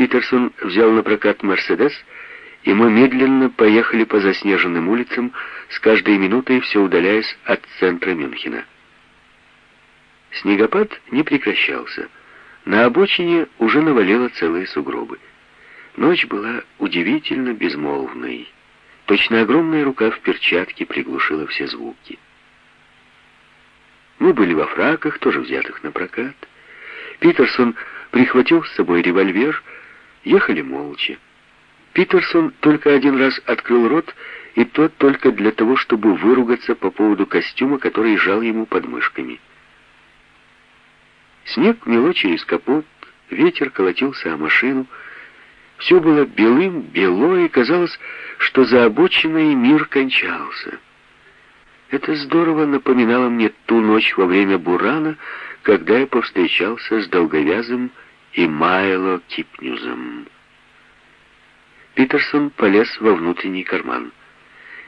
Питерсон взял на прокат «Мерседес», и мы медленно поехали по заснеженным улицам, с каждой минутой все удаляясь от центра Мюнхена. Снегопад не прекращался. На обочине уже навалило целые сугробы. Ночь была удивительно безмолвной. Точно огромная рука в перчатке приглушила все звуки. Мы были во фраках, тоже взятых на прокат. Питерсон прихватил с собой револьвер, ехали молча. Питерсон только один раз открыл рот, и тот только для того, чтобы выругаться по поводу костюма, который жал ему под мышками. Снег мело через капот, ветер колотился о машину. Все было белым, бело, и казалось, что за обочиной мир кончался. Это здорово напоминало мне ту ночь во время бурана, когда я повстречался с долговязым и Майло Кипнюзом. Питерсон полез во внутренний карман.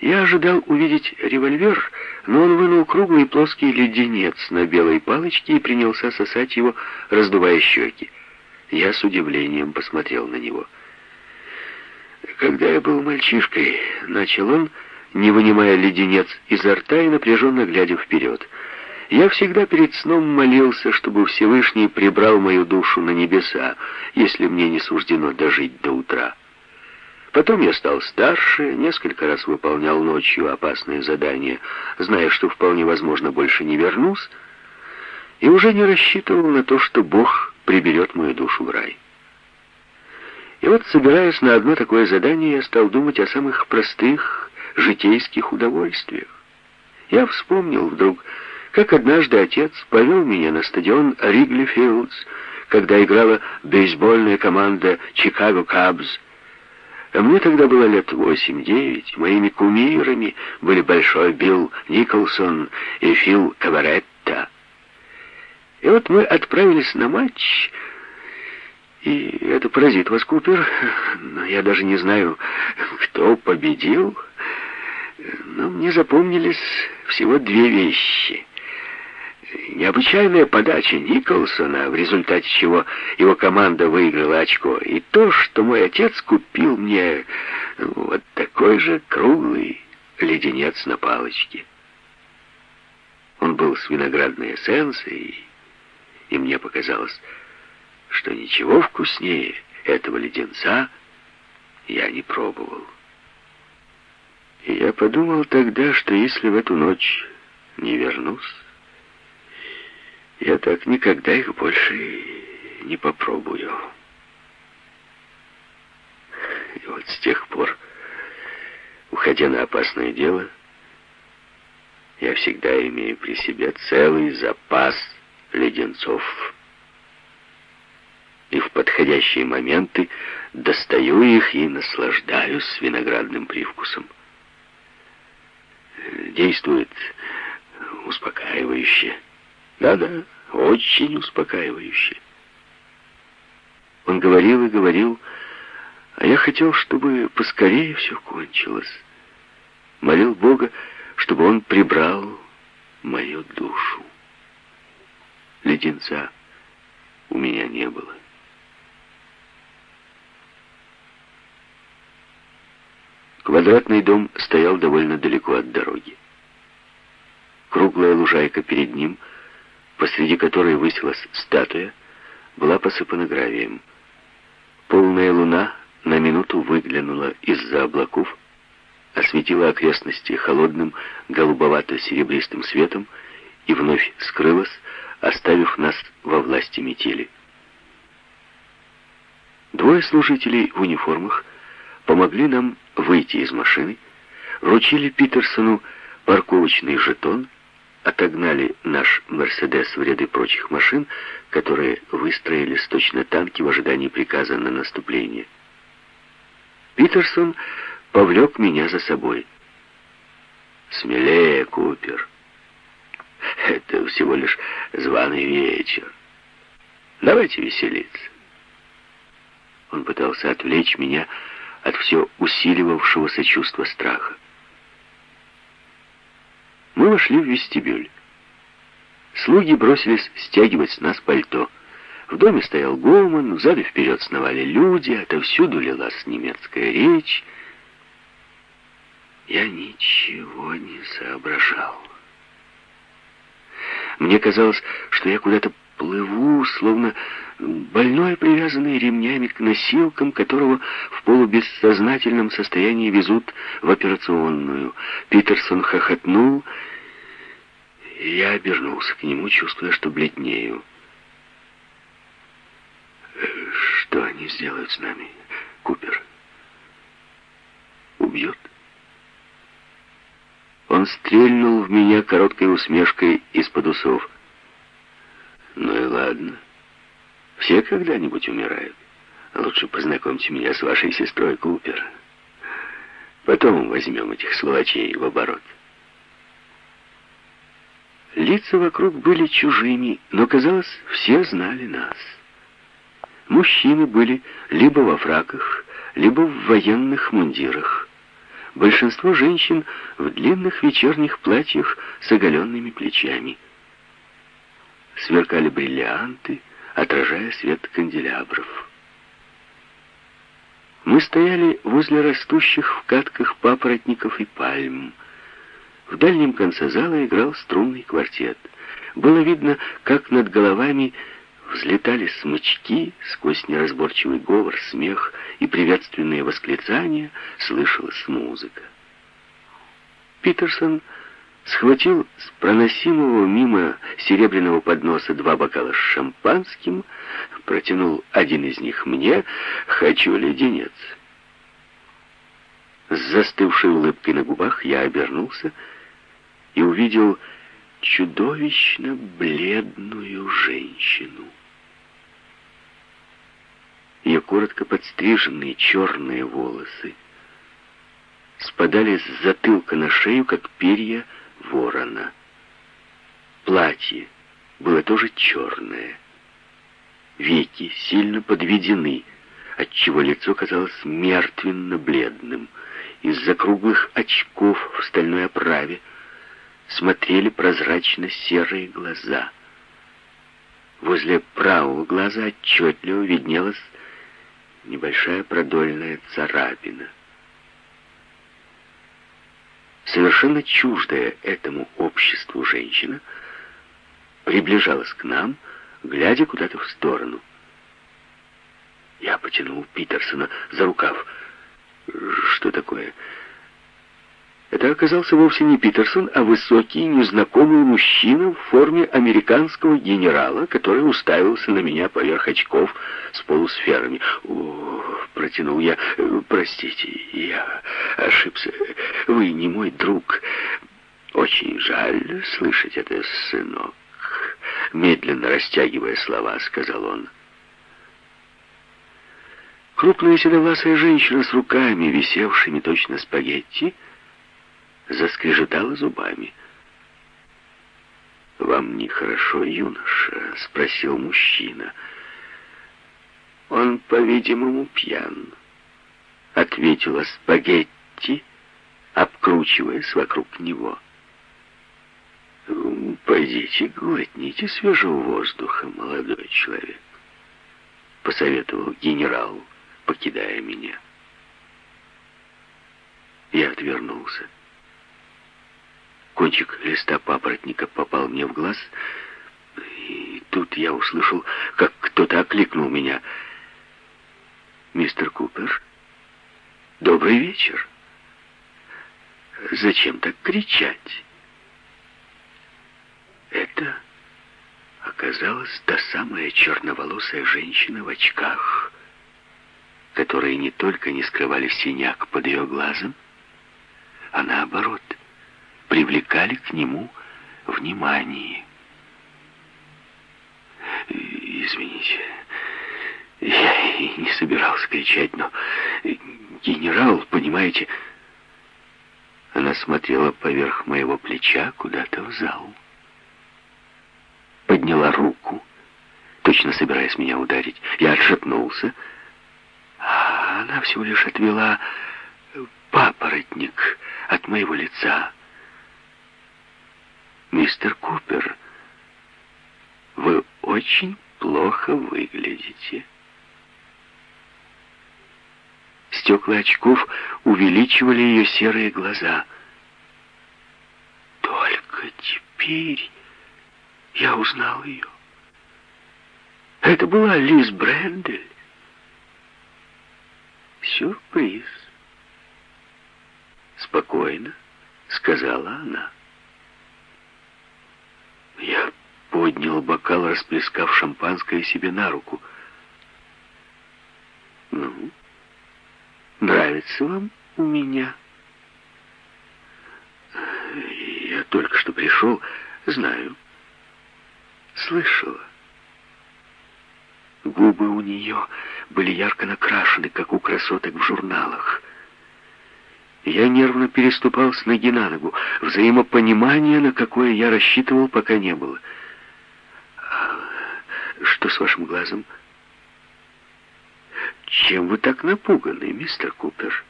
Я ожидал увидеть револьвер, но он вынул круглый плоский леденец на белой палочке и принялся сосать его, раздувая щеки. Я с удивлением посмотрел на него. «Когда я был мальчишкой», — начал он, не вынимая леденец изо рта и напряженно глядя вперед, — «я всегда перед сном молился, чтобы Всевышний прибрал мою душу на небеса, если мне не суждено дожить до утра». Потом я стал старше, несколько раз выполнял ночью опасные задания, зная, что вполне возможно больше не вернусь, и уже не рассчитывал на то, что Бог приберет мою душу в рай. И вот, собираясь на одно такое задание, я стал думать о самых простых житейских удовольствиях. Я вспомнил вдруг, как однажды отец повел меня на стадион Ригли Филдс, когда играла бейсбольная команда «Чикаго Кабз», а мне тогда было лет восемь-девять. Моими кумирами были Большой Билл Николсон и Фил Каваретта. И вот мы отправились на матч, и это поразит вас, Купер, но я даже не знаю, кто победил, но мне запомнились всего две вещи — Необычайная подача Николсона, в результате чего его команда выиграла очко, и то, что мой отец купил мне вот такой же круглый леденец на палочке. Он был с виноградной эссенцией, и мне показалось, что ничего вкуснее этого леденца я не пробовал. И я подумал тогда, что если в эту ночь не вернусь, я так никогда их больше не попробую. И вот с тех пор, уходя на опасное дело, я всегда имею при себе целый запас леденцов. И в подходящие моменты достаю их и наслаждаюсь виноградным привкусом. Действует успокаивающе. Да-да, очень успокаивающе. Он говорил и говорил, а я хотел, чтобы поскорее все кончилось. Молил Бога, чтобы он прибрал мою душу. Леденца у меня не было. Квадратный дом стоял довольно далеко от дороги. Круглая лужайка перед ним — посреди которой высилась статуя, была посыпана гравием. Полная луна на минуту выглянула из-за облаков, осветила окрестности холодным голубовато-серебристым светом и вновь скрылась, оставив нас во власти метели. Двое служителей в униформах помогли нам выйти из машины, вручили Питерсону парковочный жетон отогнали наш «Мерседес» в ряды прочих машин, которые выстроились точно танки в ожидании приказа на наступление. Питерсон повлек меня за собой. «Смелее, Купер. Это всего лишь званый вечер. Давайте веселиться». Он пытался отвлечь меня от все усиливавшегося чувства страха. Мы вошли в вестибюль. Слуги бросились стягивать с нас пальто. В доме стоял гомон, взад и вперед сновали люди, отовсюду лилась немецкая речь. Я ничего не соображал. Мне казалось, что я куда-то плыву, словно больной, привязанный ремнями к носилкам, которого в полубессознательном состоянии везут в операционную. Питерсон хохотнул, и я обернулся к нему, чувствуя, что бледнею. Что они сделают с нами, Купер? Убьют? Он стрельнул в меня короткой усмешкой из-под усов. Ну и ладно. Все когда-нибудь умирают. Лучше познакомьте меня с вашей сестрой Купер. Потом возьмем этих сволочей в оборот. Лица вокруг были чужими, но, казалось, все знали нас. Мужчины были либо во фраках, либо в военных мундирах. Большинство женщин в длинных вечерних платьях с оголенными плечами. Сверкали бриллианты, отражая свет канделябров. Мы стояли возле растущих в катках папоротников и пальм. В дальнем конце зала играл струнный квартет. Было видно, как над головами взлетали смычки, сквозь неразборчивый говор, смех и приветственные восклицания слышалась музыка. Питерсон схватил с проносимого мимо серебряного подноса два бокала с шампанским, протянул один из них мне, «Хочу леденец». С застывшей улыбкой на губах я обернулся и увидел чудовищно бледную женщину. Ее коротко подстриженные черные волосы спадали с затылка на шею, как перья ворона. Платье было тоже черное. Веки сильно подведены, отчего лицо казалось мертвенно-бледным. Из-за круглых очков в стальной оправе смотрели прозрачно-серые глаза. Возле правого глаза отчетливо виднелась небольшая продольная царапина. Совершенно чуждая этому обществу женщина приближалась к нам, глядя куда-то в сторону. Я потянул Питерсона за рукав. «Что такое?» Это оказался вовсе не Питерсон, а высокий, незнакомый мужчина в форме американского генерала, который уставился на меня поверх очков с полусферами. «О, — протянул я, — простите, я ошибся. Вы не мой друг. Очень жаль слышать это, сынок». Медленно растягивая слова, сказал он. Крупная седовласая женщина с руками, висевшими точно спагетти, — заскрежетала зубами. «Вам нехорошо, юноша?» — спросил мужчина. «Он, по-видимому, пьян», — ответила спагетти, обкручиваясь вокруг него. «Пойдите, глотните свежего воздуха, молодой человек», — посоветовал генерал, покидая меня. Я отвернулся. Кончик листа папоротника попал мне в глаз, и тут я услышал, как кто-то окликнул меня. «Мистер Купер, добрый вечер. Зачем так кричать?» Это оказалась та самая черноволосая женщина в очках, которые не только не скрывали синяк под ее глазом, а наоборот — привлекали к нему внимание. Извините, я и не собирался кричать, но генерал, понимаете... Она смотрела поверх моего плеча куда-то в зал. Подняла руку, точно собираясь меня ударить. Я отшатнулся, а она всего лишь отвела папоротник от моего лица. «Мистер Купер, вы очень плохо выглядите». Стекла очков увеличивали ее серые глаза. Только теперь я узнал ее. Это была Лиз Брендель. Сюрприз. Спокойно, сказала она. Я поднял бокал, расплескав шампанское себе на руку. Ну, нравится вам у меня? Я только что пришел, знаю. Слышала. Губы у нее были ярко накрашены, как у красоток в журналах. Я нервно переступал с ноги на ногу. Взаимопонимания, на какое я рассчитывал, пока не было. Что с вашим глазом? Чем вы так напуганы, мистер Купер?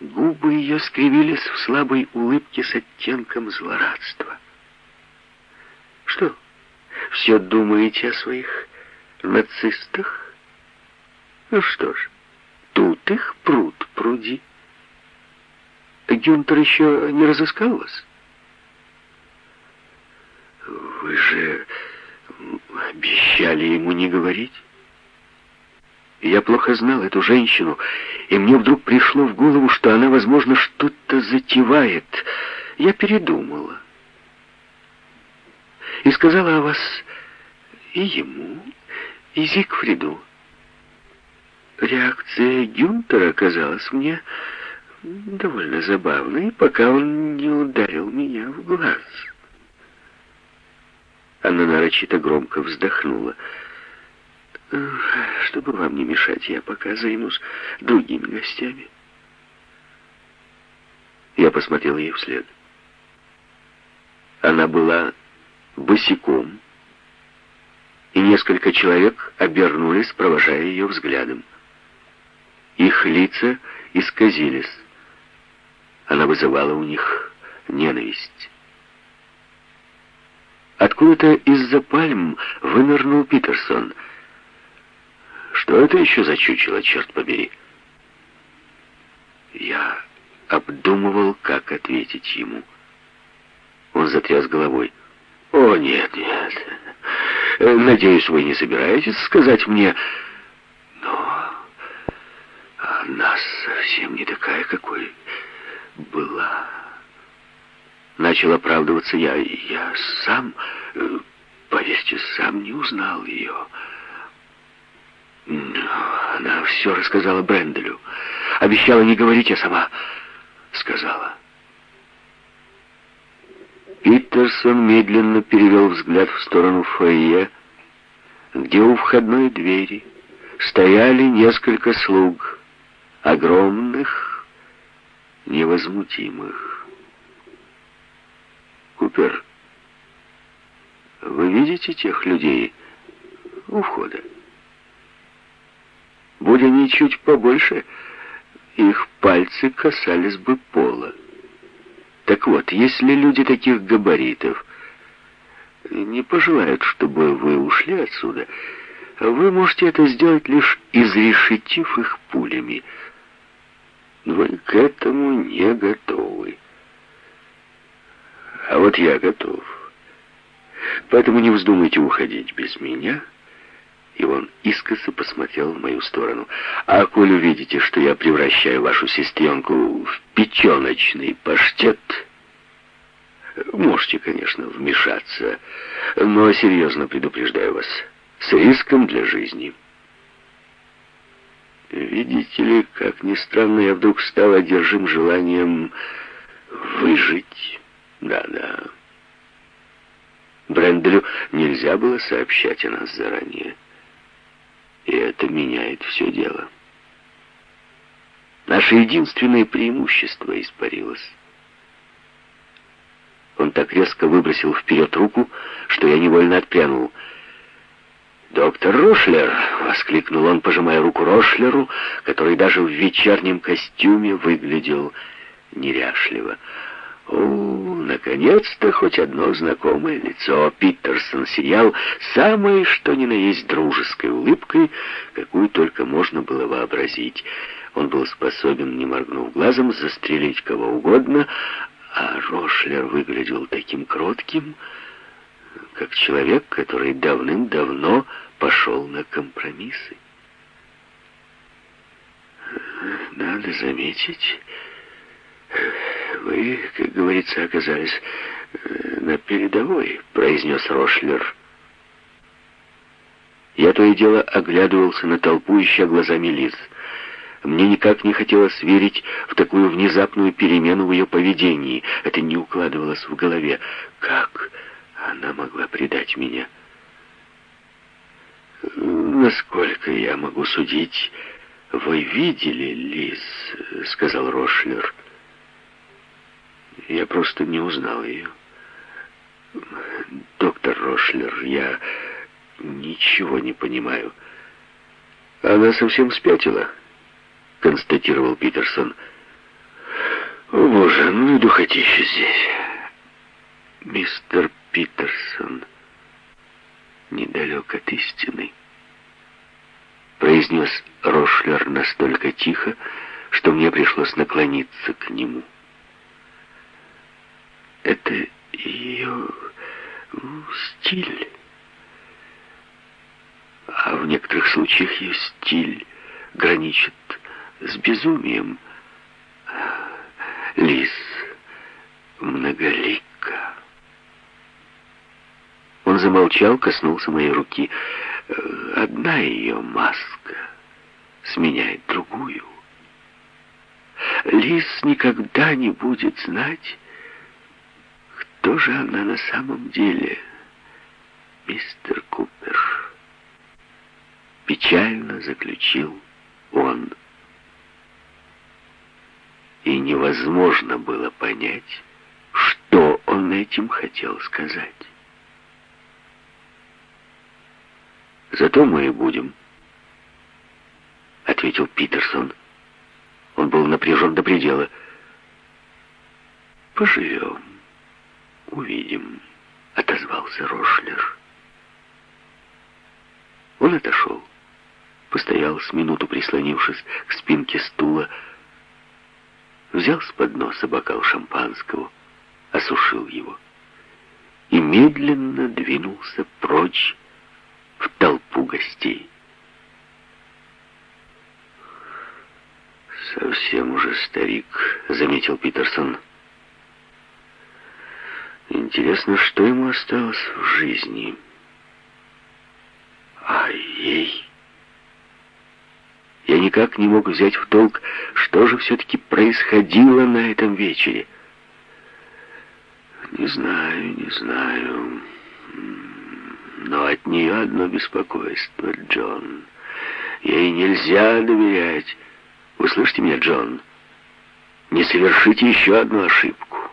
Губы ее скривились в слабой улыбке с оттенком злорадства. Что, все думаете о своих нацистах? Ну что ж, тут их пруд пруди. Гюнтер еще не разыскал вас? Вы же обещали ему не говорить. Я плохо знал эту женщину, и мне вдруг пришло в голову, что она, возможно, что-то затевает. Я передумала и сказала о вас и ему, и Зигфриду. Реакция Гюнтера оказалась мне довольно забавной, пока он не ударил меня в глаз. Она нарочито громко вздохнула. Чтобы вам не мешать, я пока займусь другими гостями. Я посмотрел ей вслед. Она была босиком, и несколько человек обернулись, провожая ее взглядом. Их лица исказились. Она вызывала у них ненависть. Откуда-то из-за пальм вынырнул Питерсон. Что это еще за чучело, черт побери? Я обдумывал, как ответить ему. Он затряс головой. «О, нет, нет. Надеюсь, вы не собираетесь сказать мне...» «Но она совсем не такая, какой была...» Начал оправдываться я. Я сам, поверьте, сам не узнал ее. Она все рассказала Бренделю. Обещала не говорить, а сама сказала. Питерсон медленно перевел взгляд в сторону фойе, где у входной двери стояли несколько слуг, огромных, невозмутимых. Купер, вы видите тех людей у входа? Будь они чуть побольше, их пальцы касались бы пола. Так вот, если люди таких габаритов не пожелают, чтобы вы ушли отсюда, вы можете это сделать лишь изрешетив их пулями. Вы к этому не готовы. А вот я готов. Поэтому не вздумайте уходить без меня. И он искоса посмотрел в мою сторону. А коль увидите, что я превращаю вашу сестренку в печеночный паштет, можете, конечно, вмешаться, но серьезно предупреждаю вас, с риском для жизни. Видите ли, как ни странно, я вдруг стал одержим желанием выжить. Да-да. Бренделю нельзя было сообщать о нас заранее. И это меняет все дело. Наше единственное преимущество испарилось. Он так резко выбросил вперед руку, что я невольно отпрянул. «Доктор Рошлер!» — воскликнул он, пожимая руку Рошлеру, который даже в вечернем костюме выглядел неряшливо. «О, наконец-то хоть одно знакомое лицо. Питерсон сиял самой, что ни на есть, дружеской улыбкой, какую только можно было вообразить. Он был способен, не моргнув глазом, застрелить кого угодно, а Рошлер выглядел таким кротким, как человек, который давным-давно пошел на компромиссы. Надо заметить, вы, как говорится, оказались э, на передовой, произнес Рошлер. Я то и дело оглядывался на толпу, ища глазами Лиз. Мне никак не хотелось верить в такую внезапную перемену в ее поведении. Это не укладывалось в голове. Как она могла предать меня? Насколько я могу судить, вы видели Лиз, сказал Рошлер. Я просто не узнал ее. Доктор Рошлер, я ничего не понимаю. Она совсем спятила, констатировал Питерсон. О, боже, ну и духотище здесь. Мистер Питерсон недалек от истины, произнес Рошлер настолько тихо, что мне пришлось наклониться к нему. Это ее стиль. А в некоторых случаях ее стиль граничит с безумием. Лис многолика. Он замолчал, коснулся моей руки. Одна ее маска сменяет другую. Лис никогда не будет знать, кто же она на самом деле, мистер Купер? Печально заключил он. И невозможно было понять, что он этим хотел сказать. Зато мы и будем, ответил Питерсон. Он был напряжен до предела. Поживем увидим», — отозвался Рошлер. Он отошел, постоял с минуту, прислонившись к спинке стула, взял с подноса бокал шампанского, осушил его и медленно двинулся прочь в толпу гостей. «Совсем уже старик», — заметил Питерсон. Интересно, что ему осталось в жизни? А ей? Я никак не мог взять в толк, что же все-таки происходило на этом вечере. Не знаю, не знаю. Но от нее одно беспокойство, Джон. Ей нельзя доверять. Вы слышите меня, Джон? Не совершите еще одну ошибку.